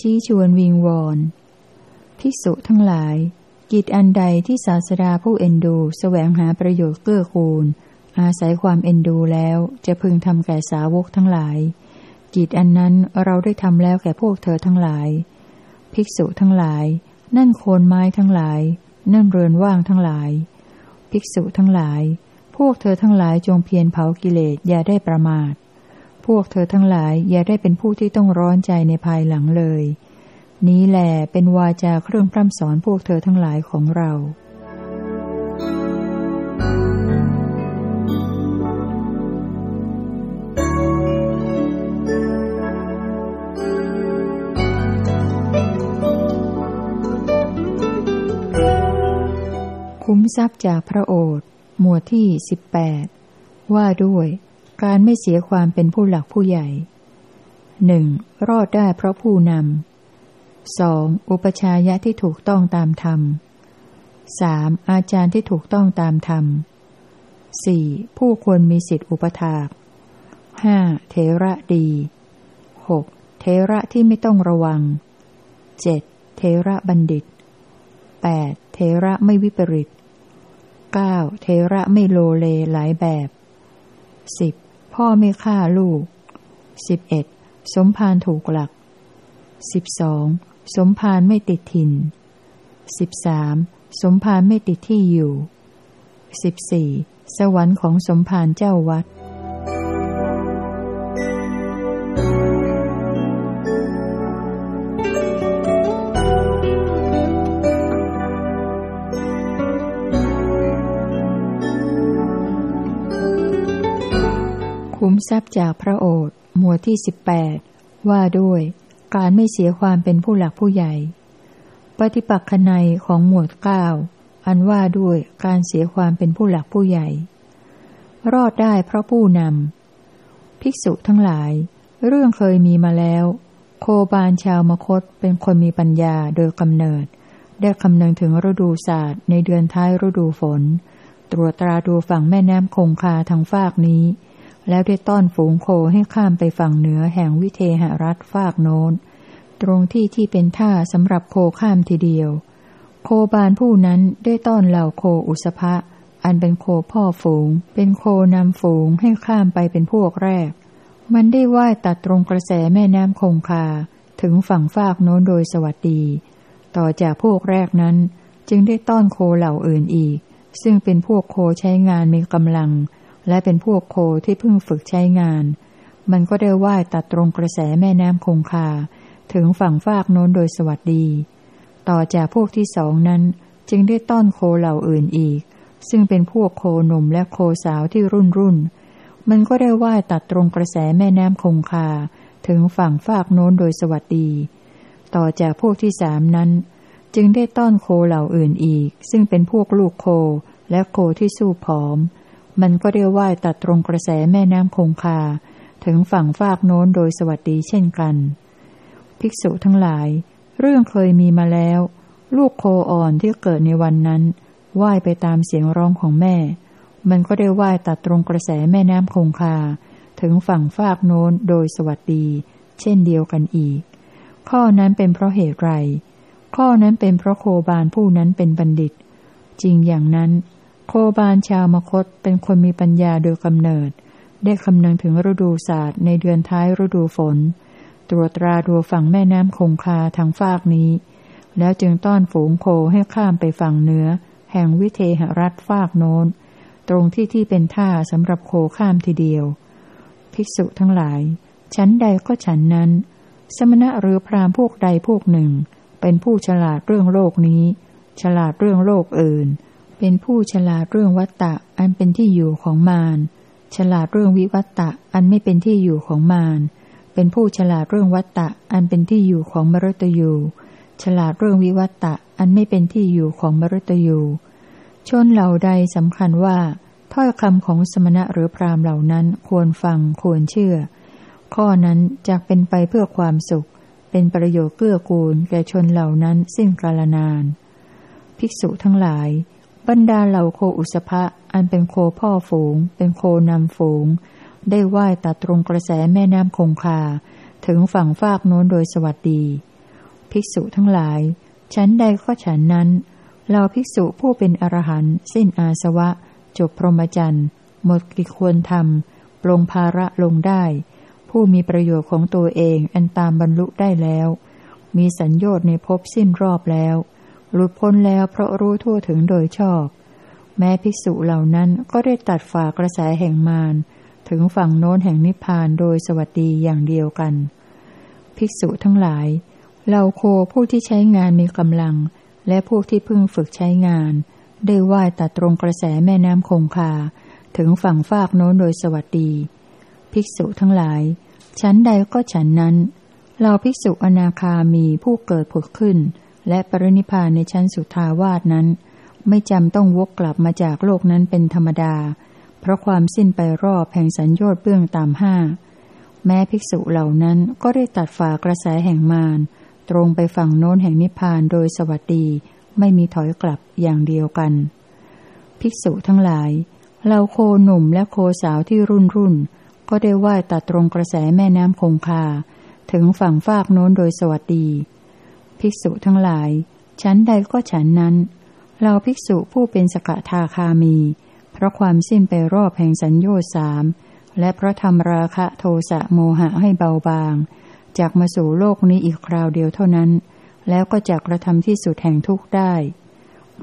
ชี้ชวนวิงวอนภิกษุทั้งหลาย กิจอันใดที่ศาสดาผู้เอ็นดูแสวงหาประโยชน์เกื้อกูล อาศัยความเอ็นดูแล้วจะพึงทำแก่สาวกทั้งหลาย กิจอันนั้นเราได้ทำแล้วแก่พวกเธอทั้งหลาย ภิกษุทั้งหลาย นั่นโคนไม้ทั้งหลาย นั่นเรือนว่างทั้งหลาย ภิกษุทั้งหลาย พวกเธอทั้งหลายจงเพียรเผากิเลสอย่าได้ประมาท พวกเธอทั้งหลายอย่าได้เป็นผู้ที่ต้องร้อนใจในภายหลังเลย นี้แหลเป็นวาจาเครื่องพร่ำสอนพวกเธอทั้งหลายของเราคุ้มทรัพย์จากพระโอษฐ์หมวดที่สิบแปดว่าด้วย การไม่เสียความเป็นผู้หลักผู้ใหญ่หนึ่งรอดได้เพราะผู้นำสองอุปชายะที่ถูกต้องตามธรรมสามอาจารย์ที่ถูกต้องตามธรรมสี่ผู้ควรมีสิทธิอุปถากห้าเทระดีหกเทระที่ไม่ต้องระวังเจ็ดเทระบัณฑิตแปดเทระไม่วิปริตเก้าเทระไม่โลเลหลายแบบสิบ พ่อไม่ฆ่าลูกสิบเอ็ดสมภารถูกหลักสิบสองสมภารไม่ติดถิ่นสิบสามสมภารไม่ติดที่อยู่สิบสี่สวรรค์ของสมภารเจ้าวัด ทรัพย์จากพระโอษฐ์หมวดที่สิบแปดว่าด้วย การไม่เสียความเป็นผู้หลักผู้ใหญ่ ปฏิปักษนัยของหมวดเก้าอันว่าด้วยการเสียความเป็นผู้หลักผู้ใหญ่ รอดได้เพราะผู้นำ ภิกษุทั้งหลาย เรื่องเคยมีมาแล้ว โคบาลชาวมคตเป็นคนมีปัญญาโดยกำเนิด ได้คำนึงถึงฤดูศาสตร์ในเดือนท้ายฤดูฝน ตรวจตราดูฝั่งแม่น้ำคงคาทางฟากนี้ แล้วได้ต้อนฝูงโคให้ข้ามไปฝั่งเหนือแห่งวิเทหรัฐฟากโน้น ตรงที่ที่เป็นท่าสำหรับโคข้ามทีเดียว โคบานผู้นั้นได้ต้อนเหล่าโคอุสภะอันเป็นโคพ่อฝูง เป็นโคนำฝูงให้ข้ามไปเป็นพวกแรก มันได้ว่ายตัดตรงกระแสแม่น้ำคงคา ถึงฝั่งฟากโน้นโดยสวัสดี ต่อจากพวกแรกนั้น จึงได้ต้อนโคเหล่าอื่นอีก ซึ่งเป็นพวกโคใช้งานมีกำลัง และเป็นพวกโคที่เพิ่งฝึกใช้งาน มันก็ได้ว่ายตัดตรงกระแสแม่น้ำคงคา ถึงฝั่งฟากโน้นโดยสวัสดี ต่อจากพวกที่สองนั้นจึงได้ต้อนโคเหล่าอื่นอีก ซึ่งเป็นพวกโคหนุ่มและโคสาวที่รุ่นรุ่น มันก็ได้ว่ายตัดตรงกระแสแม่น้ำคงคา ถึงฝั่งฟากโน้นโดยสวัสดี ต่อจากพวกที่สามนั้น จึงได้ต้อนโคเหล่าอื่นอีก ซึ่งเป็นพวกลูกโคและโคที่สู้ผอม มันก็ได้ว่ายตัดตรงกระแสแม่น้ำคงคา ถึงฝั่งฟากโน้นโดยสวัสดีเช่นกัน ภิกษุทั้งหลาย เรื่องเคยมีมาแล้ว ลูกโคอ่อนที่เกิดในวันนั้นว่ายไปตามเสียงร้องของแม่ มันก็ได้ว่ายตัดตรงกระแสแม่น้ำคงคา ถึงฝั่งฟากโน้นโดยสวัสดี เช่นเดียวกันอีก ข้อนั้นเป็นเพราะเหตุไร ข้อนั้นเป็นเพราะโคบานผู้นั้นเป็นบัณฑิต จริงอย่างนั้น บาลชาวมคตเป็นคนมีปัญญาโดยกำเนิด ได้คำนึงถึงฤดูศาสตร์ในเดือนท้ายฤดูฝน ตรวจตราดูฝั่งแม่น้ำคงคาทางฟากนี้ แล้วจึงต้อนฝูงโคให้ข้ามไปฝั่งเหนือ แห่งวิเทหรัฐฟากโน้น ตรงที่ที่เป็นท่าสำหรับโคข้ามทีเดียว ภิกษุทั้งหลาย ชั้นใดก็ฉันนั้น สมณะหรือพรามพวกใดพวกหนึ่ง เป็นผู้ฉลาดเรื่องโลกนี้ ฉลาดเรื่องโลกอื่น เป็นผู้ฉลาดเรื่องวัตตะอันเป็นที่อยู่ของมาร ฉลาดเรื่องวิวัตตะอันไม่เป็นที่อยู่ของมาร เป็นผู้ฉลาดเรื่องวัตตะอันเป็นที่อยู่ของมรตยูฉลาดเรื่องวิวัตตะอันไม่เป็นที่อยู่ของมรตยูชนเหล่าใดสำคัญว่า ถ้อยคำของสมณะหรือพรามเหล่านั้นควรฟังควรเชื่อ ข้อนั้นจะเป็นไปเพื่อความสุข เป็นประโยชน์เกื้อกูลแก่ชนเหล่านั้นสิ้นกาลนาน ภิกษุทั้งหลาย บรรดาเหล่าโคอุสภะอันเป็นโคพ่อฝูง เป็นโคนำฝูง ได้ว่ายตัดตรงกระแสแม่น้ำคงคา ถึงฝั่งฟากโน้นโดยสวัสดี ภิกษุทั้งหลาย ฉันใดก็ฉันนั้น เราภิกษุผู้เป็นอรหันต์สิ้นอาสวะ จบพรหมจรรย์หมดกิควรทำปลงภาระลงได้ ผู้มีประโยชน์ของตัวเองอันตามบรรลุได้แล้ว มีสัญญน์ในภพสิ้นรอบแล้ว หลุดพ้นแล้วเพราะรู้ทั่วถึงโดยชอบ แม้ภิกษุเหล่านั้นก็ได้ตัดฝากระแสแห่งมารถึงฝั่งโน้นแห่งนิพพานโดยสวัสดีอย่างเดียวกัน ภิกษุทั้งหลายเหล่าโคผู้ที่ใช้งานมีกำลัง และผู้ที่เพิ่งฝึกใช้งาน ได้ว่ายตัดตรงกระแสแม่น้ำคงคา ถึงฝั่งฟากโน้นโดยสวัสดี ภิกษุทั้งหลาย ชั้นใดก็ฉันนั้น เราภิกษุอนาคามีผู้เกิดผุดขึ้น และปรินิพานในชั้นสุทาวาสนั้น ไม่จำต้องวกกลับมาจากโลกนั้นเป็นธรรมดา เพราะความสิ้นไปรอบแห่งสัญญอดเบื้องตามห้า แม้ภิกษุเหล่านั้นก็ได้ตัดฝากระแสแห่งมารตรงไปฝั่งโน้นแห่งนิพพานโดยสวัสดี ไม่มีถอยกลับอย่างเดียวกัน ภิกษุทั้งหลายเราโคหนุ่มและโคสาวที่รุ่นรุ่น ก็ได้ว่ายตัดตรงกระแสแม่น้ำคงคา ถึงฝั่งฟากโน้นโดยสวัสดี ภิกษุทั้งหลาย ชั้นใดก็ฉันนั้น เราภิกษุผู้เป็นสกทาคามี เพราะความสิ้นไปรอบแห่งสัญญาสาม และเพราะทำราคะโทสะโมหะให้เบาบาง จากมาสู่โลกนี้อีกคราวเดียวเท่านั้น แล้วก็จะกระทำที่สุดแห่งทุกข์ได้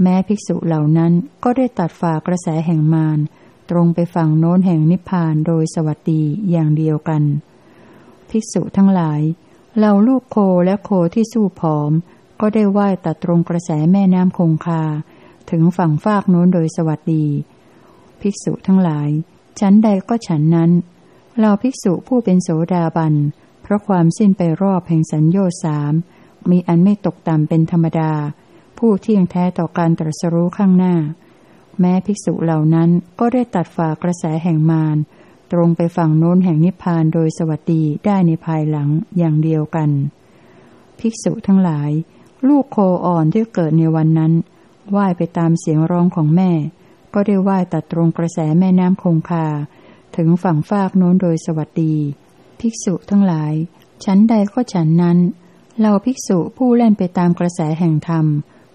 แม้ภิกษุเหล่านั้นก็ได้ตัดฝากระแสแห่งมารตรงไปฝั่งโน้นแห่งนิพพานโดยสวัสดีอย่างเดียวกัน ภิกษุทั้งหลาย เหล่าลูกโคและโคที่สู้ผอม ก็ได้ว่ายตัดตรงกระแสแม่น้ำคงคา ถึงฝั่งฟากโน้นโดยสวัสดี ภิกษุทั้งหลายฉันใดก็ฉันนั้น เราภิกษุผู้เป็นโสดาบัน เพราะความสิ้นไปรอบแห่งสัญญาสาม มีอันไม่ตกต่ำเป็นธรรมดา ผู้เที่ยงแท้ต่อการตรัสรู้ข้างหน้า แม้ภิกษุเหล่านั้นก็ได้ตัดฝากระแสแห่งมาร ตรงไปฝั่งโน้นแห่งนิพพานโดยสวัสดีได้ในภายหลังอย่างเดียวกัน ภิกษุทั้งหลาย ลูกโคอ่อนที่เกิดในวันนั้นว่ายไปตามเสียงร้องของแม่ ก็ได้ว่ายตัดตรงกระแสแม่น้ำคงคา ถึงฝั่งฟากโน้นโดยสวัสดี ภิกษุทั้งหลายชั้นใดก็ฉันนั้น เราภิกษุผู้เล่นไปตามกระแสแห่งธรรม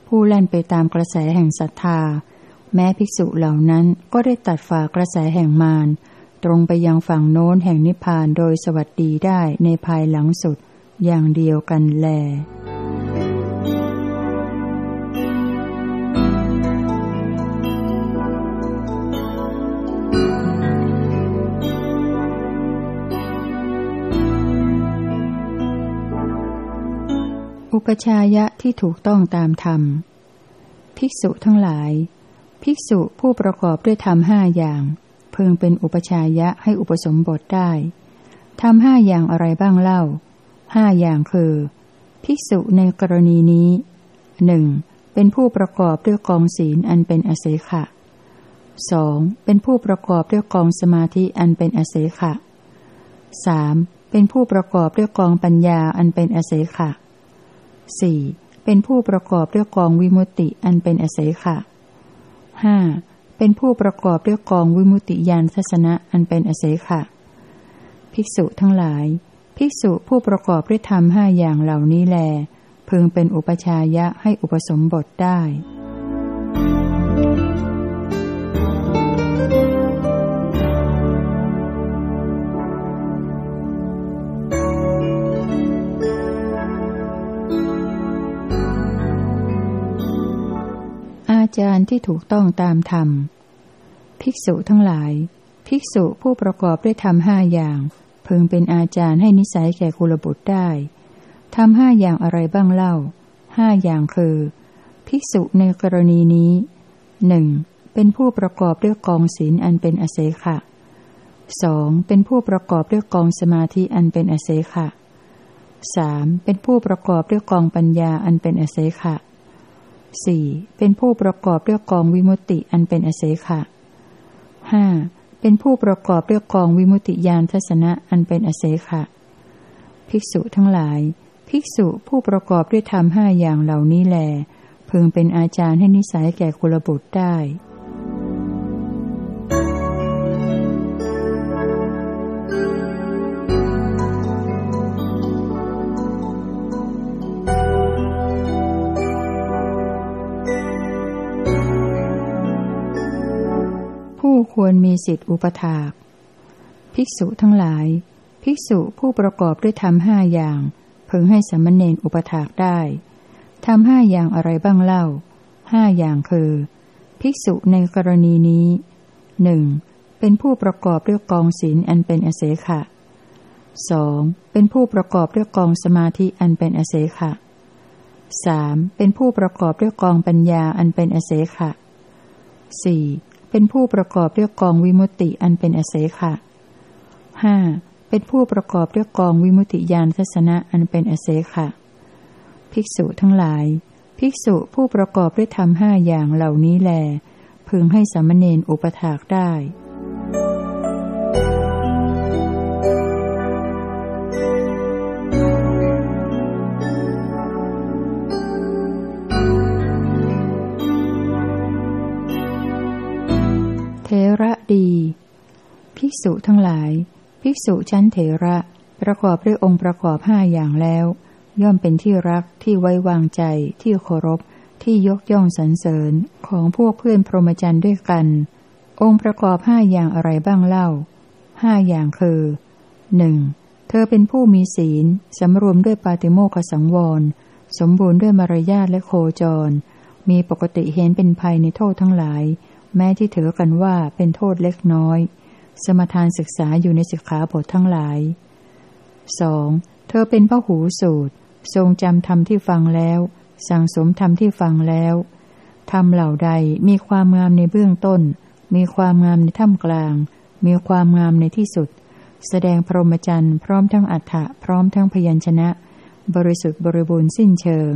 ผู้เล่นไปตามกระแสแห่งศรัทธา แม้ภิกษุเหล่านั้นก็ได้ตัดฝากระแสแห่งมาร ตรงไปยังฝั่งโน้นแห่งนิพพานโดยสวัสดีได้ในภายหลังสุด อย่างเดียวกันแล อุปชายะที่ถูกต้องตามธรรม ภิกษุทั้งหลาย ภิกษุผู้ประกอบด้วยธรรมห้าอย่าง พึงเป็นอุปชายะให้อุปสมบทได้ทำห้าอย่างอะไรบ้างเล่าห้าอย่างคือ ภิกษุในกรณีนี้หนึ่งเป็นผู้ประกอบด้วยกองศีลอันเป็นอเสขะสองเป็นผู้ประกอบด้วยกองสมาธิอันเป็นอเสขะสามเป็นผู้ประกอบด้วยกองปัญญาอันเป็นอเสขะสี่เป็นผู้ประกอบด้วยกองวิมุตติอันเป็นอเสขะห้า เป็นผู้ประกอบด้วยกองวิมุติยานทัศนะอันเป็นอเสขะ ภิกษุทั้งหลาย ภิกษุผู้ประกอบด้วยธรรมห้าอย่างเหล่านี้แล พึงเป็นอุปชายะให้อุปสมบทได้ ที่ถูกต้องตามธรรม ภิกษุทั้งหลาย ภิกษุผู้ประกอบด้วยธรรมห้าอย่าง พึงเป็นอาจารย์ให้นิสัยแก่กุลบุตรได้ทำห้าอย่างอะไรบ้างเล่าห้าอย่างคือ ภิกษุในกรณีนี้หนึ่งเป็นผู้ประกอบด้วยกองศีลอันเป็นอเสขะสองเป็นผู้ประกอบด้วยกองสมาธิอันเป็นอเสขะสามเป็นผู้ประกอบด้วยกองปัญญาอันเป็นอเสขะ สี่เป็นผู้ประกอบด้วยกองวิมุตติอันเป็นอเสขะห้าเป็นผู้ประกอบด้วยกองวิมุตติยานทัศนะอันเป็นอเสขะ ภิกษุทั้งหลาย ภิกษุผู้ประกอบด้วยธรรมห้าอย่างเหล่านี้แล พึงเป็นอาจารย์ให้นิสัยแก่คุลบุตรได้ ควรมีสิทธิอุปถาก ภิกษุทั้งหลาย ภิกษุผู้ประกอบด้วยธรรมห้าอย่างพึงให้สมณเณรอุปถากได้ทำห้าอย่างอะไรบ้างเล่าห้าอย่างคือ ภิกษุในกรณีนี้หนึ่งเป็นผู้ประกอบด้วยกองศีลอันเป็นอเสขะสองเป็นผู้ประกอบด้วยกองสมาธิอันเป็นอเสขะสามเป็นผู้ประกอบด้วยกองปัญญาอันเป็นอเสขะสี่ เป็นผู้ประกอบด้วยกองวิมุตติอันเป็นอเสขะห้าเป็นผู้ประกอบด้วยกองวิมุติยานทัศนะอันเป็นอเสขะ ภิกษุทั้งหลาย ภิกษุผู้ประกอบด้วยธรรมห้าอย่างเหล่านี้แล พึงให้สามเณรอุปถากได้ ษุทั้งหลาย ภิกษุชั้นเถระ ประกอบด้วยองค์ประกอบห้าอย่างแล้ว ย่อมเป็นที่รักที่ไว้วางใจ ที่เคารพ ที่ยกย่องสรรเสริญของพวกเพื่อนพรหมจรรย์ด้วยกัน องค์ประกอบห้าอย่างอะไรบ้างเล่าห้าอย่างคือหนึ่งเธอเป็นผู้มีศีล สำรวมด้วยปาติโมขสังวร สมบูรณ์ด้วยมารยาทและโคจร มีปกติเห็นเป็นภัยในโทษทั้งหลาย แม้ที่ถือกันว่าเป็นโทษเล็กน้อย สมทานศึกษาอยู่ในสิกขาบททั้งหลาย 2. เธอเป็นพระหูสูตร ทรงจำธรรมที่ฟังแล้ว สั่งสมธรรมที่ฟังแล้วธรรมเหล่าใดมีความงามในเบื้องต้น มีความงามในท่ามกลาง มีความงามในที่สุด แสดงพรหมจรรย์พร้อมทั้งอัฏฐะพร้อมทั้งพยัญชนะ บริสุทธิ์บริบูรณ์สิ้นเชิง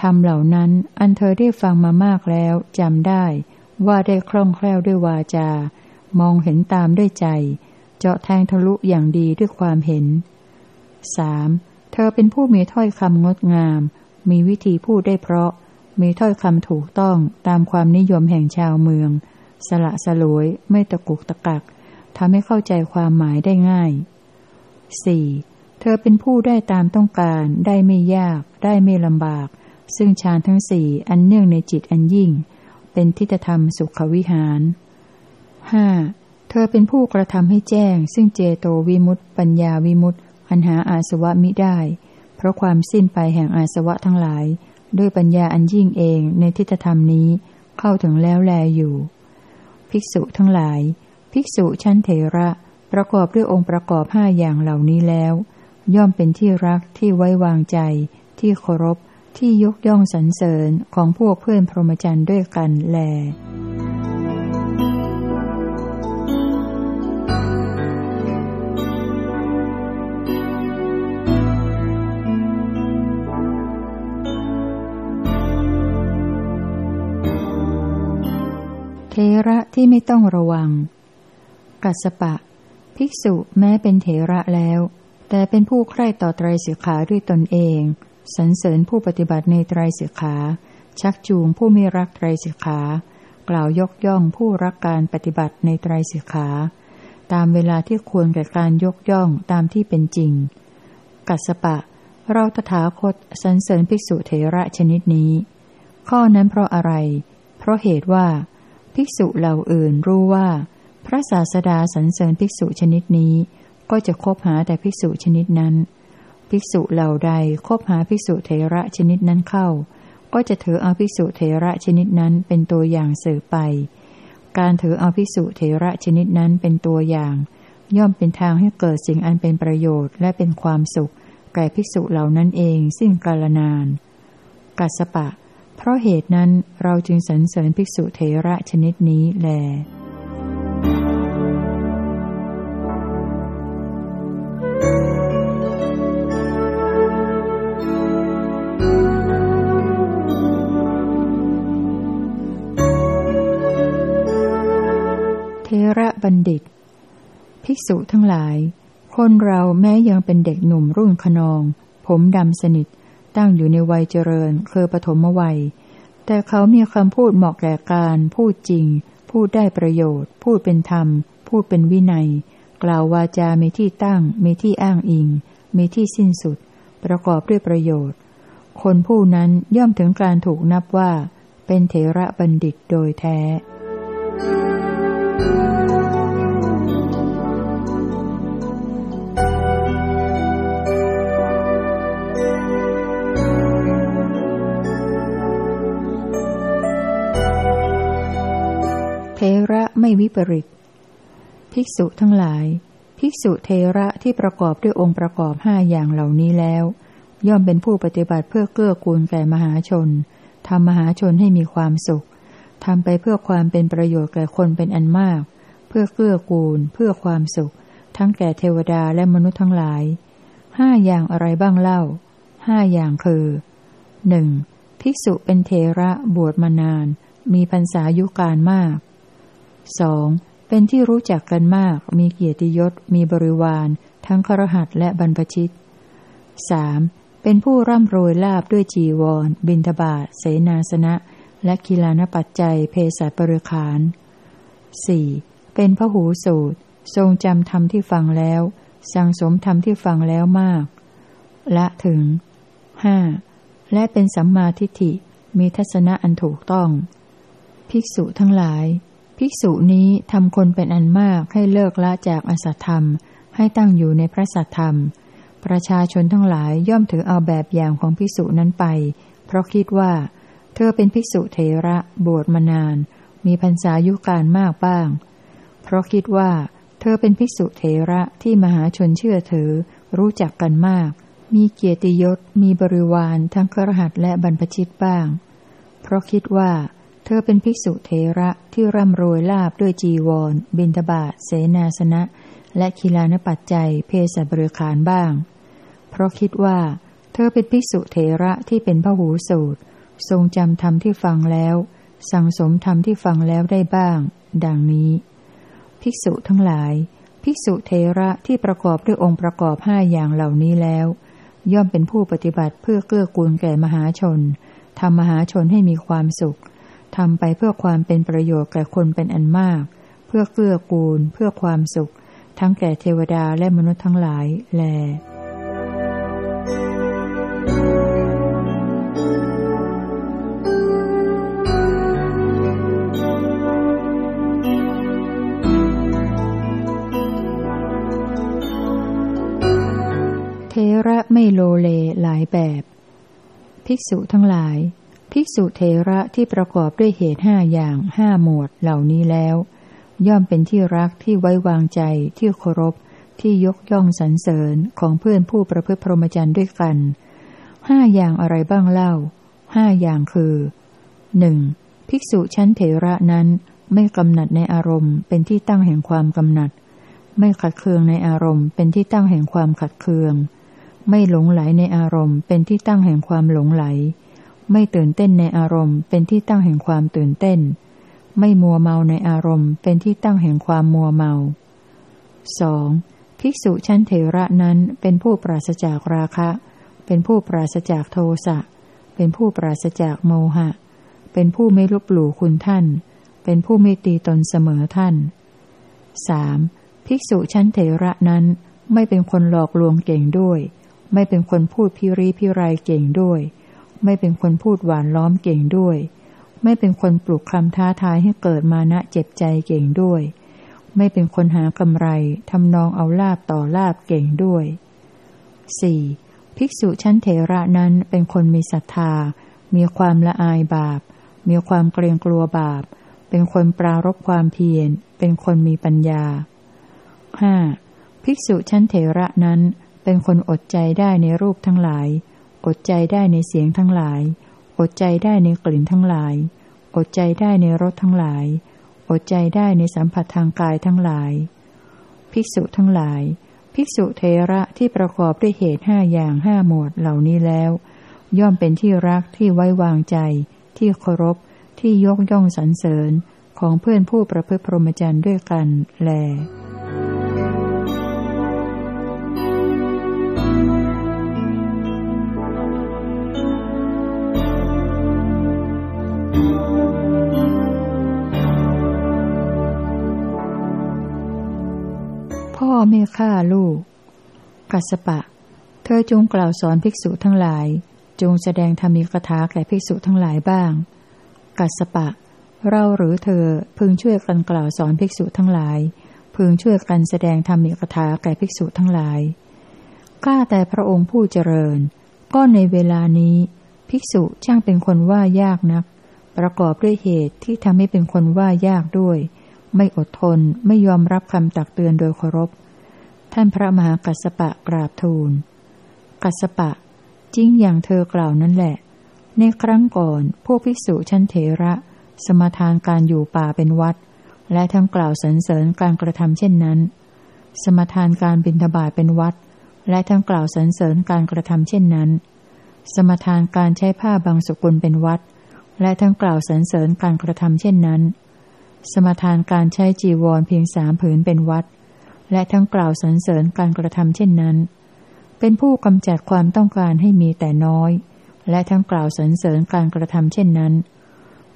ธรรมเหล่านั้นอันเธอได้ฟังมามากแล้วจำได้ ว่าได้คล่องแคล่วด้วยวาจา มองเห็นตามด้วยใจ เจาะแทงทะลุอย่างดีด้วยความเห็น 3. เธอเป็นผู้มีถ้อยคำงดงาม มีวิธีพูดได้เพราะ มีถ้อยคำถูกต้องตามความนิยมแห่งชาวเมือง สละสลวย ไม่ตะกุกตะกักทำให้เข้าใจความหมายได้ง่าย 4. เธอเป็นผู้ได้ตามต้องการ ได้ไม่ยาก ได้ไม่ลำบาก ซึ่งฌานทั้งสี่อันเนื่องในจิตอันยิ่ง เป็นทิฏฐธรรมสุขวิหาร ห้าเธอเป็นผู้กระทำให้แจ้ง ซึ่งเจโตวิมุตต์ปัญญาวิมุตต์อันหาอาสวะมิได้ เพราะความสิ้นไปแห่งอาสวะทั้งหลาย ด้วยปัญญาอันยิ่งเองในทิฏฐธรรมนี้เข้าถึงแล้วแลอยู่ ภิกษุทั้งหลาย ภิกษุชั้นเถระ ประกอบด้วยองค์ประกอบห้าอย่างเหล่านี้แล้ว ย่อมเป็นที่รักที่ไว้วางใจ ที่เคารพที่ยกย่องสรรเสริญของพวกเพื่อนพรหมจรรย์ด้วยกันแล เทระที่ไม่ต้องระวัง กัสปะ ภิกษุแม้เป็นเทระแล้ว แต่เป็นผู้ใคร่ต่อไตรสิกขาด้วยตนเองสรรเสริญผู้ปฏิบัติในไตรสิกขา ชักจูงผู้ไม่รักไตรสิกขา กล่าวยกย่องผู้รักการปฏิบัติในไตรสิกขา ตามเวลาที่ควรแก่การยกย่องตามที่เป็นจริง กัสปะ เราตถาคตสรรเสริญภิกษุเถระชนิดนี้ ข้อนั้นเพราะอะไร เพราะเหตุว่า ภิกษุเหล่าอื่นรู้ว่า พระศาสดาสรรเสริญภิกษุชนิดนี้ ก็จะคบหาแต่ภิกษุชนิดนั้น ภิกษุเหล่าใดคบหาภิกษุเถระชนิดนั้นเข้า ก็จะถือเอาภิกษุเถระชนิดนั้นเป็นตัวอย่างสือไป การถือเอาภิกษุเถระชนิดนั้นเป็นตัวอย่าง ย่อมเป็นทางให้เกิดสิ่งอันเป็นประโยชน์และเป็นความสุขแก่ภิกษุเหล่านั้นเองสิ้นกาลนาน กัสปะ เพราะเหตุนั้นเราจึงสรรเสริญภิกษุเถระชนิดนี้แลระบัณฑิต ภิกษุทั้งหลาย คนเราแม้ยังเป็นเด็กหนุ่มรุ่นขนอง ผมดำสนิท ตั้งอยู่ในวัยเจริญคือปฐมวัย แต่เขามีคำพูดเหมาะแก่การ พูดจริง พูดได้ประโยชน์ พูดเป็นธรรม พูดเป็นวินัย กล่าววาจามีที่ตั้ง มีที่อ้างอิง มีที่สิ้นสุด ประกอบด้วยประโยชน์ คนผู้นั้นย่อมถึงการถูกนับว่า เป็นเถระบัณฑิตโดยแท้ ไม่วิปริต ภิกษุทั้งหลาย ภิกษุเทระที่ประกอบด้วยองค์ประกอบห้าอย่างเหล่านี้แล้ว ย่อมเป็นผู้ปฏิบัติเพื่อเกื้อกูลแก่มหาชนทำมหาชนให้มีความสุขทำไปเพื่อความเป็นประโยชน์แก่คนเป็นอันมาก เพื่อเกื้อกูล เพื่อความสุข ทั้งแก่เทวดาและมนุษย์ทั้งหลายห้าอย่างอะไรบ้างเล่าห้าอย่างคือหนึ่งภิกษุเป็นเทระบวชมานาน มีพรรษายุการมาก สองเป็นที่รู้จักกันมาก มีเกียรติยศ มีบริวาร ทั้งครหัสและบรรพชิตสามเป็นผู้ร่ำรวยลาบด้วยจีวร บินทบาทเสนาสนะ และกีฬานปัจจัยเพศบริขารสี่เป็นพระหูสูตร ทรงจำธรรมที่ฟังแล้ว สังสมธรรมที่ฟังแล้วมาก ละถึงห้าและเป็นสัมมาทิฏฐิ มีทัศนะอันถูกต้อง ภิกษุทั้งหลาย ภิกษุนี้ทำคนเป็นอันมากให้เลิกละจากอสัตธรรม ให้ตั้งอยู่ในพระสัตธรรม ประชาชนทั้งหลายย่อมถือเอาแบบอย่างของภิกษุนั้นไป เพราะคิดว่า เธอเป็นภิกษุเทระบวชมานาน มีพรรษายุการมากบ้าง เพราะคิดว่า เธอเป็นภิกษุเทระที่มหาชนเชื่อถือ รู้จักกันมาก มีเกียรติยศมีบริวารทั้งครหัสและบรรพชิตบ้าง เพราะคิดว่าเธอเป็นภิกษุเทระที่ร่ำรวยลาบด้วยจีวร บินทบาทเสนาสนะ และคีลานปัจจัยเพศบริขารบ้าง เพราะคิดว่า เธอเป็นภิกษุเทระที่เป็นพระหูสูตร ทรงจำธรรมที่ฟังแล้ว สั่งสมธรรมที่ฟังแล้วได้บ้าง ดังนี้ ภิกษุทั้งหลาย ภิกษุเทระที่ประกอบด้วยองค์ประกอบห้าอย่างเหล่านี้แล้ว ย่อมเป็นผู้ปฏิบัติเพื่อเกื้อกูลแก่มหาชนทำมหาชนให้มีความสุข ทำไปเพื่อความเป็นประโยชน์แก่คนเป็นอันมาก เพื่อเกื้อกูล เพื่อความสุข ทั้งแก่เทวดาและมนุษย์ทั้งหลายแลเทระไม่โลเลหลายแบบ ภิกษุทั้งหลาย ภิกษุเทระที่ประกอบด้วยเหตุห้าอย่างห้าหมวดเหล่านี้แล้ว ย่อมเป็นที่รักที่ไว้วางใจที่เคารพ ที่ยกย่องสรรเสริญของเพื่อนผู้ประพฤติพรหมจรรย์ด้วยกันห้าอย่างอะไรบ้างเล่าห้าอย่างคือหนึ่งภิกษุชั้นเถระนั้นไม่กำหนัดในอารมณ์เป็นที่ตั้งแห่งความกำหนัด ไม่ขัดเคืองในอารมณ์เป็นที่ตั้งแห่งความขัดเคือง ไม่หลงไหลในอารมณ์เป็นที่ตั้งแห่งความหลงไหล ไม่ตื่นเต้นในอารมณ์เป็นที่ตั้งแห่งความตื่นเต้น ไม่มัวเมาในอารมณ์ เป็นที่ตั้งแห่งความมัวเมาสองภิกษุชั้นเทระนั้นเป็นผู้ปราศจากราคะ เป็นผู้ปราศจากโทสะ เป็นผู้ปราศจากโมหะ เป็นผู้ไม่ลบหลู่คุณท่าน เป็นผู้ไม่ตีตนเสมอท่านสามภิกษุชั้นเถระนั้นไม่เป็นคนหลอกลวงเก่งด้วย ไม่เป็นคนพูดพิริพิไรเก่งด้วย ไม่เป็นคนพูดหวานล้อมเก่งด้วย ไม่เป็นคนปลุกคำท้าทายให้เกิดมานะเจ็บใจเก่งด้วย ไม่เป็นคนหากำไรทำนองเอาลาบต่อลาบเก่งด้วย 4. ภิกษุชั้นเถระนั้นเป็นคนมีศรัทธา มีความละอายบาป มีความเกรงกลัวบาป เป็นคนปรารบความเพียร เป็นคนมีปัญญา 5. ภิกษุชั้นเถระนั้นเป็นคนอดใจได้ในรูปทั้งหลาย อดใจได้ในเสียงทั้งหลาย อดใจได้ในกลิ่นทั้งหลาย อดใจได้ในรสทั้งหลาย อดใจได้ในสัมผัสทางกายทั้งหลาย ภิกษุทั้งหลาย ภิกษุเทระที่ประกอบด้วยเหตุห้าอย่างห้าหมวดเหล่านี้แล้ว ย่อมเป็นที่รักที่ไว้วางใจ ที่เคารพ ที่ยกย่องสรรเสริญของเพื่อนผู้ประพฤติพรหมจรรย์ด้วยกันแล ไม่ฆ่าลูก กัสปะ เธอจงกล่าวสอนภิกษุทั้งหลาย จงแสดงธรรมีกถาแก่ภิกษุทั้งหลายบ้าง กัสปะ เราหรือเธอพึงช่วยกันกล่าวสอนภิกษุทั้งหลาย พึงช่วยกันแสดงธรรมีกถาแก่ภิกษุทั้งหลายข้าแต่พระองค์ผู้เจริญ ก็ในเวลานี้ ภิกษุช่างเป็นคนว่ายากนัก ประกอบด้วยเหตุที่ทำให้เป็นคนว่ายากด้วย ไม่อดทนไม่ยอมรับคำตักเตือนโดยเคารพ ท่านพระมหากัสปะกราบทูล กัสปะ จริงอย่างเธอกล่าวนั่นแหละ ในครั้งก่อนพวกภิกษุชั้นเถระ สมทานการอยู่ป่าเป็นวัด และทั้งกล่าวสรรเสริญการกระทำเช่นนั้น สมทานการบิณฑบาตเป็นวัด และทั้งกล่าวสรรเสริญการกระทำเช่นนั้น สมทานการใช้ผ้าบางสกุลเป็นวัด และทั้งกล่าวสรรเสริญการกระทำเช่นนั้น สมทานการใช้จีวรเพียงสามผืนเป็นวัด และทั้งกล่าวสรรเสริญการกระทำเช่นนั้น เป็นผู้กำจัดความต้องการให้มีแต่น้อย และทั้งกล่าวสรรเสริญการกระทำเช่นนั้น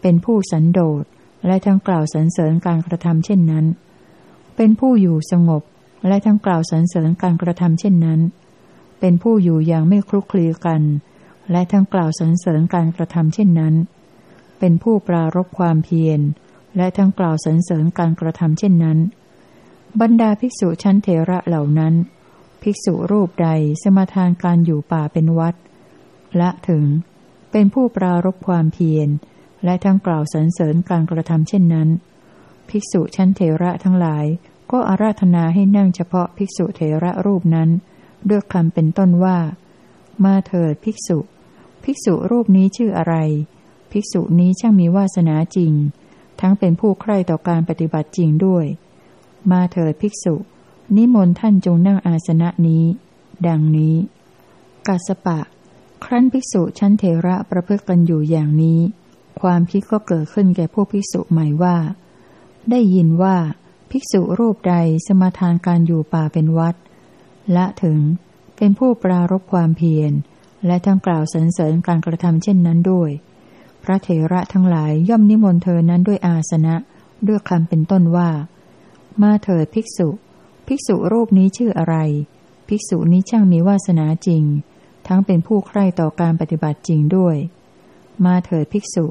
เป็นผู้สันโดษและทั้งกล่าวสรรเสริญการกระทำเช่นนั้น เป็นผู้อยู่สงบ และทั้งกล่าวสรรเสริญการกระทำเช่นนั้น เป็นผู้อยู่อย่างไม่คลุกคลีกัน และทั้งกล่าวสรรเสริญการกระทำเช่นนั้น เป็นผู้ปรารบความเพียร และทั้งกล่าวสรรเสริญการกระทำเช่นนั้น บรรดาภิกษุชั้นเทระเหล่านั้น ภิกษุรูปใดสมาทานการอยู่ป่าเป็นวัด และถึง เป็นผู้ปรารบความเพียร และทั้งกล่าวสรรเสริญการกระทำเช่นนั้น ภิกษุชั้นเทระทั้งหลาย ก็อาราธนาให้นั่งเฉพาะภิกษุเทระรูปนั้น ด้วยคำเป็นต้นว่า มาเถิดภิกษุ ภิกษุรูปนี้ชื่ออะไร ภิกษุนี้ช่างมีวาสนาจริง ทั้งเป็นผู้ใคร่ต่อการปฏิบัติจริงด้วย มาเถิดภิกษุ นิมนต์ท่านจงนั่งอาสนะนี้ ดังนี้ กัสปะ ครั้นภิกษุชั้นเทระประพฤติกันอยู่อย่างนี้ ความคิดก็เกิดขึ้นแก่พวกภิกษุใหม่ว่า ได้ยินว่า ภิกษุรูปใดสมาทานการอยู่ป่าเป็นวัด ละถึงเป็นผู้ปรารบความเพียร และทั้งกล่าวสรรเสริญการกระทำเช่นนั้นด้วย พระเถระทั้งหลายย่อมนิมนต์เธอนั้นด้วยอาสนะ ด้วยคำเป็นต้นว่า มาเถิดภิกษุ ภิกษุรูปนี้ชื่ออะไร ภิกษุนี้ช่างมีวาสนาจริง ทั้งเป็นผู้ใคร่ต่อการปฏิบัติจริงด้วย มาเถิดภิกษุ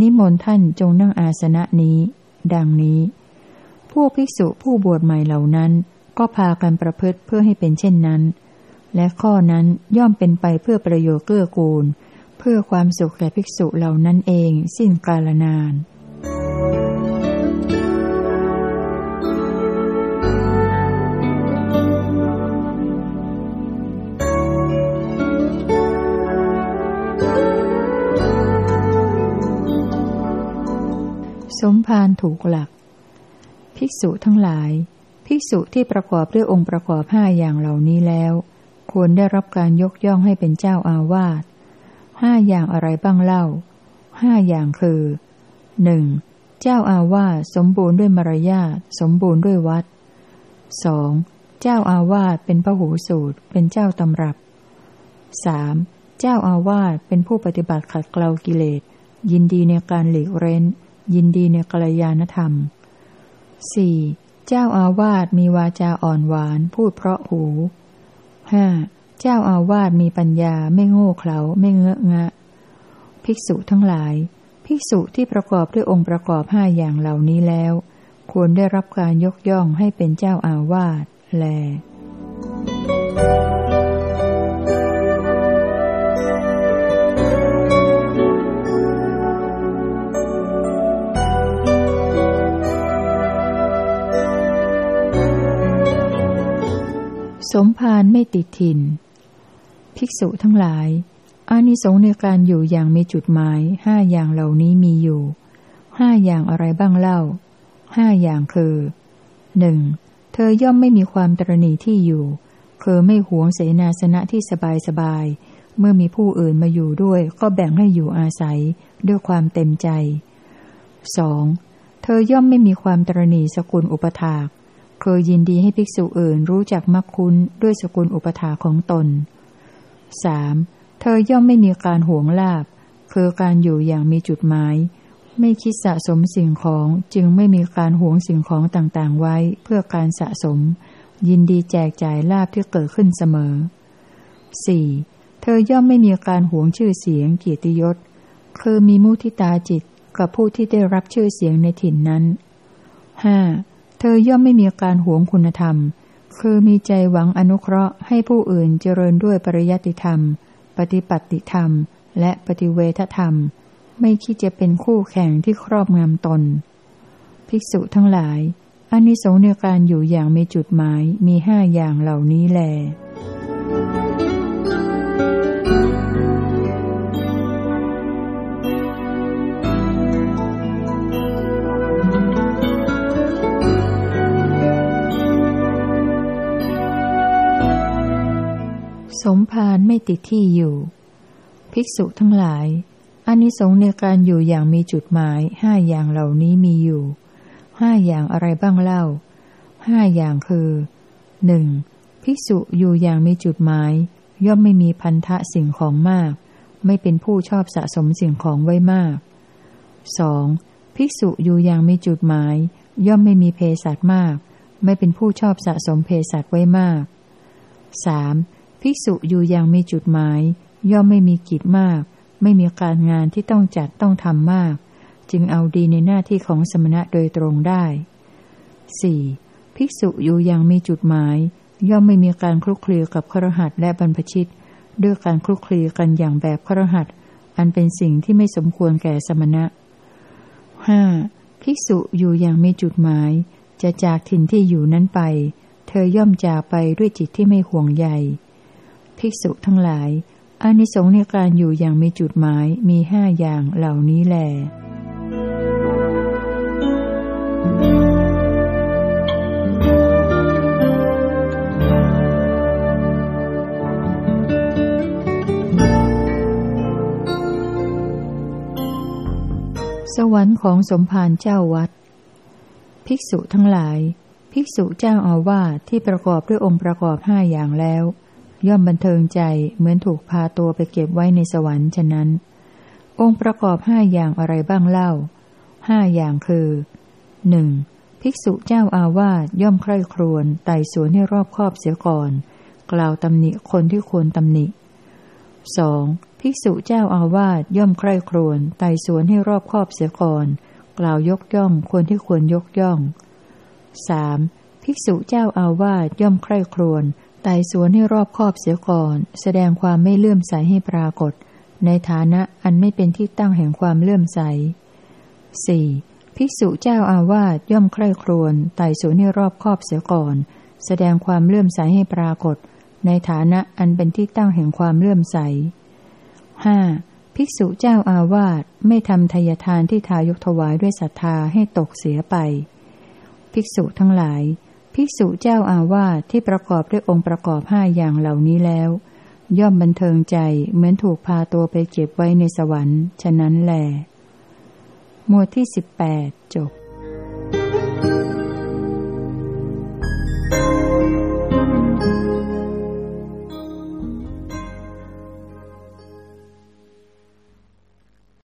นิมนต์ท่านจงนั่งอาสนะนี้ ดังนี้ พวกภิกษุผู้บวชใหม่เหล่านั้นก็พากันประพฤติเพื่อให้เป็นเช่นนั้น และข้อนั้นย่อมเป็นไปเพื่อประโยชน์เกื้อกูล เพื่อความสุขแก่ภิกษุเหล่านั้นเองสิ้นกาลนาน สมภารถูกหลัก ภิกษุทั้งหลาย ภิกษุที่ประกอบด้วยองค์ประกอบห้าอย่างเหล่านี้แล้ว ควรได้รับการยกย่องให้เป็นเจ้าอาวาสห้าอย่างอะไรบ้างเล่าห้าอย่างคือหนึ่งเจ้าอาวาสสมบูรณ์ด้วยมารยาทสมบูรณ์ด้วยวัดสองเจ้าอาวาสเป็นพระหูสูตร เป็นเจ้าตำรับสามเจ้าอาวาสเป็นผู้ปฏิบัติขัดเกลากิเลสยินดีในการหลีกเร้น ยินดีในกัลยาณธรรมสี่เจ้าอาวาสมีวาจาอ่อนหวานพูดเพราะหูห้าเจ้าอาวาสมีปัญญาไม่โง่เขลาไม่เงอะงะ ภิกษุทั้งหลาย ภิกษุที่ประกอบด้วยองค์ประกอบห้าอย่างเหล่านี้แล้ว ควรได้รับการยกย่องให้เป็นเจ้าอาวาสแล สมภารไม่ติดถิ่น ภิกษุทั้งหลาย อานิสงส์ในการอยู่อย่างมีจุดหมายห้าอย่างเหล่านี้มีอยู่ห้าอย่างอะไรบ้างเล่าห้าอย่างคือหนึ่งเธอย่อมไม่มีความตรณีที่อยู่คือไม่หวงเสนาสนะที่สบายสบาย เมื่อมีผู้อื่นมาอยู่ด้วย ก็แบ่งให้อยู่อาศัยด้วยความเต็มใจสองเธอย่อมไม่มีความตรณีสกุลอุปถาก คยยินดีให้ภิกษุอื่นรู้จักมักคุ้นด้วยสกุลอุปถาของตน 3. เธอย่อมไม่มีการหวงลาบ คือการอยู่อย่างมีจุดหมาย ไม่คิดสะสมสิ่งของจึงไม่มีการหวงสิ่งของต่างๆไว้เพื่อการสะสม ยินดีแจกจ่ายลาบที่เกิดขึ้นเสมอ 4. เธอย่อมไม่มีการหวงชื่อเสียงเกียรติยศ คือมีมุทิตาจิตกับผู้ที่ได้รับชื่อเสียงในถิ่นนั้น 5. เธอย่อมไม่มีการหวงคุณธรรม คือมีใจหวังอนุเคราะห์ให้ผู้อื่นเจริญด้วยปริยัติธรรม ปฏิปัติธรรม และปฏิเวทธรรม ไม่คิดจะเป็นคู่แข่งที่ครอบงำตน ภิกษุทั้งหลายอานิสงส์ในการอยู่อย่างมีจุดหมายมีห้าอย่างเหล่านี้แล สมภารไม่ติดที่อยู่ ภิกษุทั้งหลายอานิสงส์ในการอยู่อย่างมีจุดหมายห้าอย่างเหล่านี้มีอยู่ห้าอย่างอะไรบ้างเล่าห้าอย่างคือหนึ่งภิกษุอยู่อย่างมีจุดหมาย ย่อมไม่มีพันธะสิ่งของมาก ไม่เป็นผู้ชอบสะสมสิ่งของไว้มากสองภิกษุอยู่อย่างมีจุดหมาย ย่อมไม่มีเพศัตมาก ไม่เป็นผู้ชอบสะสมเพศัตไว้มากสาม ภิกษุอยู่อย่างมีจุดหมาย ย่อมไม่มีกิจมาก ไม่มีการงานที่ต้องจัดต้องทำมาก จึงเอาดีในหน้าที่ของสมณะโดยตรงได้ 4. ภิกษุอยู่อย่างมีจุดหมาย ย่อมไม่มีการคลุกคลีกับครหัสและบรรพชิต ด้วยการคลุกคลีกันอย่างแบบครหัส อันเป็นสิ่งที่ไม่สมควรแก่สมณะ 5. ภิกษุอยู่อย่างมีจุดหมาย จะจากถิ่นที่อยู่นั้นไป เธอย่อมจากไปด้วยจิตที่ไม่ห่วงใย ภิกษุทั้งหลายอานิสงส์ในการอยู่อย่างมีจุดหมายมีห้าอย่างเหล่านี้แหละสวรรค์ของสมภารเจ้าวัด ภิกษุทั้งหลาย ภิกษุเจ้าอาวาสที่ประกอบด้วยองค์ประกอบห้าอย่างแล้ว ย่อมบันเทิงใจเหมือนถูกพาตัวไปเก็บไว้ในสวรรค์ฉะนั้น องค์ประกอบห้าอย่างอะไรบ้างเล่าห้าอย่างคือหนึ่งภิกษุเจ้าอาวาสย่อมใคร่ครวญไต่สวนให้รอบคอบเสียก่อน กล่าวตำหนิคนที่ควรตำหนิสองภิกษุเจ้าอาวาสย่อมใคร่ครวญไต่สวนให้รอบคอบเสียก่อน กล่าวยกย่องคนที่ควรยกย่องสามภิกษุเจ้าอาวาสย่อมใคร่ครวญ ไต่สวนให้รอบคอบเสียก่อน แสดงความไม่เลื่อมใสให้ปรากฏ ในฐานะอันไม่เป็นที่ตั้งแห่งความเลื่อมใสสี่ภิกษุเจ้าอาวาสย่อมใคร่ครวญไต่สวนให้รอบคอบเสียก่อน แสดงความเลื่อมใสให้ปรากฏ ในฐานะอันเป็นที่ตั้งแห่งความเลื่อมใสห้าภิกษุเจ้าอาวาสไม่ทำทายทานที่ทายกถวายด้วยศรัทธาให้ตกเสียไป ภิกษุทั้งหลาย ภิกษุเจ้าอาวาสที่ประกอบด้วยองค์ประกอบห้าอย่างเหล่านี้แล้ว ย่อมบันเทิงใจเหมือนถูกพาตัวไปเก็บไว้ในสวรรค์ ฉะนั้นแหละหมวดที่สิบแปดจบ